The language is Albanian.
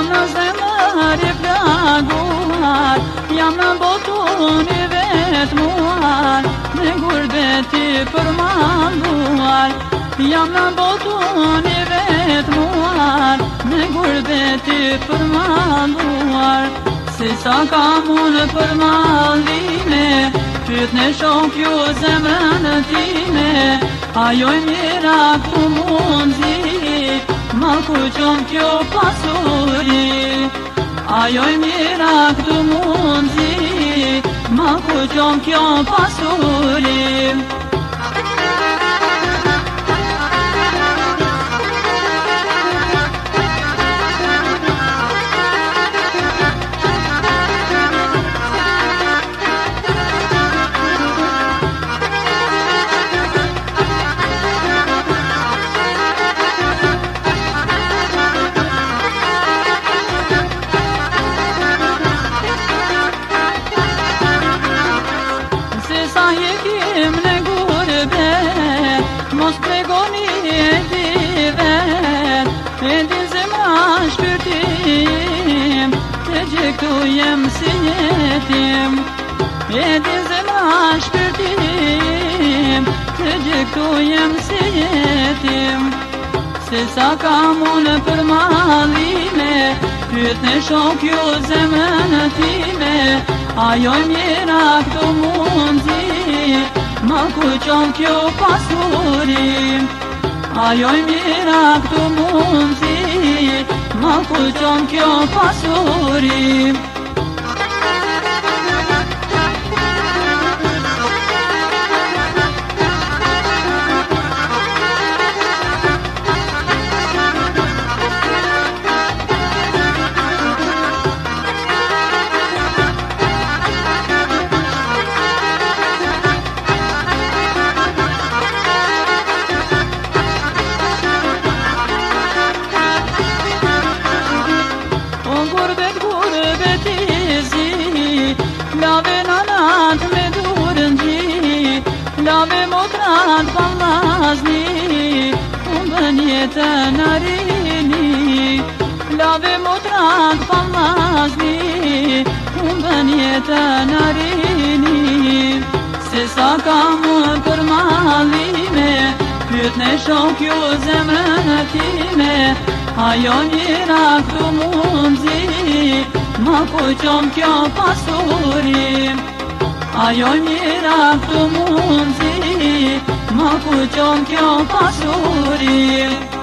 Jam në zemër i praguar Jam në botu një vetë muar Në gurbeti për manduar Jam në botu një vetë muar Në gurbeti për manduar Se sa kam unë për maldhime Kytë në shok ju zemër në time Ajoj njëra ku mund zi Ma ku qëmë kjo pasur Ajoj mirak të mundi Ma ku qëm kjo pasur jem si jetim E di zemra shpirtim Të gjektu jem si jetim Se sa ka mune për malime Pyrt në shok ju zemën time Ajo mira këtu mundi Ma ku qon kjo pasurim Ajo mira këtu mundi Ma ku qon kjo pasurim Mbënje të nërinjim Lave mu të ratë për lasënjim Mbënje të nërinjim Se sa kamur për malime Këtë në shok ju zemrëtime Ajo njëra këtu mundzim Më kuqom po kjo pasurim Ajo njëra këtu mundzim हाँ, क्यों पासूरी